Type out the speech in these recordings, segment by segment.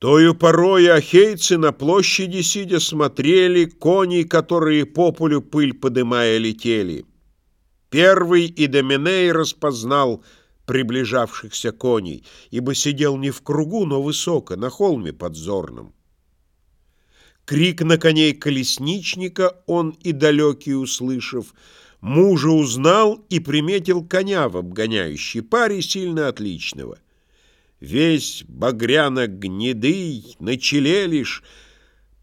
Тою порой ахейцы на площади сидя смотрели коней, которые по полю пыль подымая летели. Первый и Доминей распознал приближавшихся коней, ибо сидел не в кругу, но высоко, на холме подзорном. Крик на коней колесничника он и далекий услышав, мужа узнал и приметил коня в обгоняющей паре сильно отличного — Весь багряно-гнедый, на челе лишь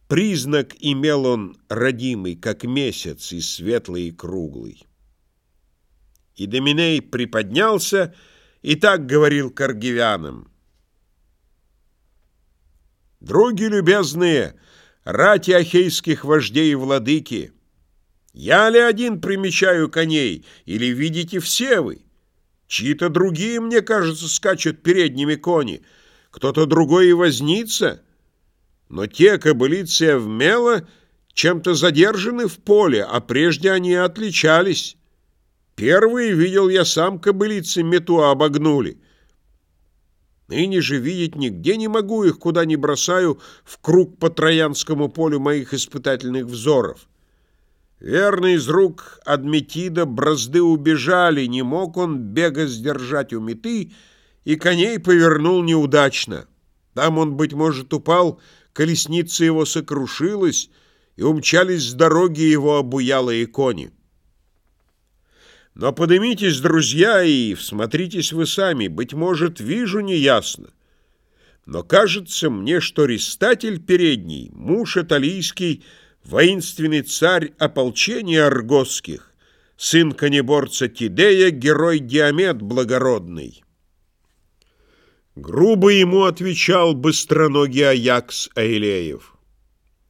Признак имел он родимый, как месяц, и светлый, и круглый. И Доминей приподнялся и так говорил каргивянам. «Други любезные, рати ахейских вождей и владыки, я ли один примечаю коней, или видите все вы?» Чьи-то другие, мне кажется, скачут передними кони, кто-то другой и вознится. Но те кобылицы вмело чем-то задержаны в поле, а прежде они отличались. Первые видел я сам кобылицы мету обогнули. Ныне же видеть нигде не могу их, куда ни бросаю, в круг по Троянскому полю моих испытательных взоров. Верно, из рук Адметида бразды убежали, не мог он бега сдержать у меты, и коней повернул неудачно. Там он, быть может, упал, колесница его сокрушилась, и умчались с дороги его обуялые кони. Но поднимитесь, друзья, и всмотритесь вы сами, быть может, вижу неясно. Но кажется мне, что Ристатель передний, муж италийский, воинственный царь ополчения аргосских, сын конеборца Тидея, герой Диамет благородный. Грубо ему отвечал быстроногий Аякс Аилеев.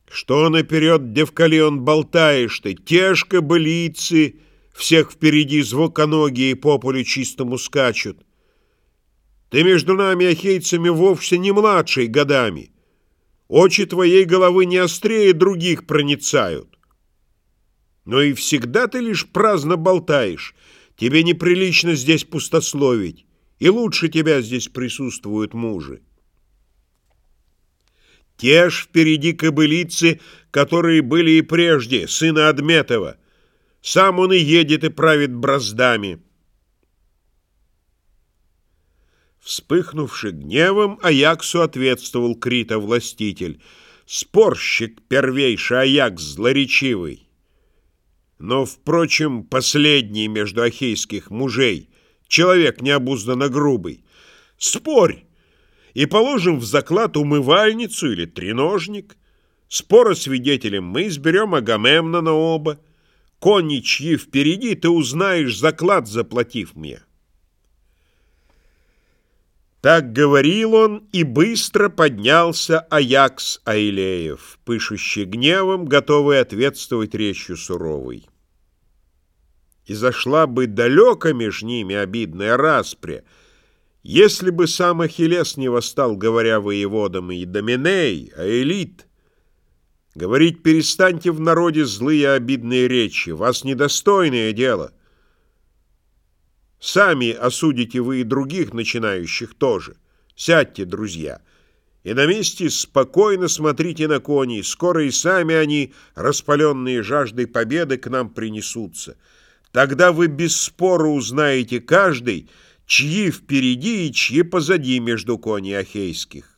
Что наперед, девкалион, болтаешь ты, тяжко былицы, всех впереди звуконогие по полю чистому скачут. Ты между нами, ахейцами, вовсе не младший годами — Очи твоей головы не острее других проницают. Но и всегда ты лишь праздно болтаешь. Тебе неприлично здесь пустословить, и лучше тебя здесь присутствуют мужи. Те ж впереди кобылицы, которые были и прежде, сына Адметова. Сам он и едет и правит браздами. Вспыхнувши гневом, Аяксу ответствовал Крита-властитель. Спорщик первейший Аякс злоречивый. Но, впрочем, последний между ахейских мужей, человек необузданно грубый. Спорь, и положим в заклад умывальницу или треножник. Спора свидетелем мы изберем Агамемнона оба. Кони, чьи впереди, ты узнаешь заклад, заплатив мне. Так говорил он, и быстро поднялся Аякс Аилеев, пышущий гневом, готовый ответствовать речью суровой. И зашла бы далеко меж ними обидная распря, если бы сам Ахиллес не восстал, говоря воеводам и Доминей, а элит. Говорить перестаньте в народе злые обидные речи, вас недостойное дело. Сами осудите вы и других начинающих тоже. Сядьте, друзья, и на месте спокойно смотрите на коней. Скоро и сами они, распаленные жаждой победы, к нам принесутся. Тогда вы без спора узнаете каждый, чьи впереди и чьи позади между коней ахейских.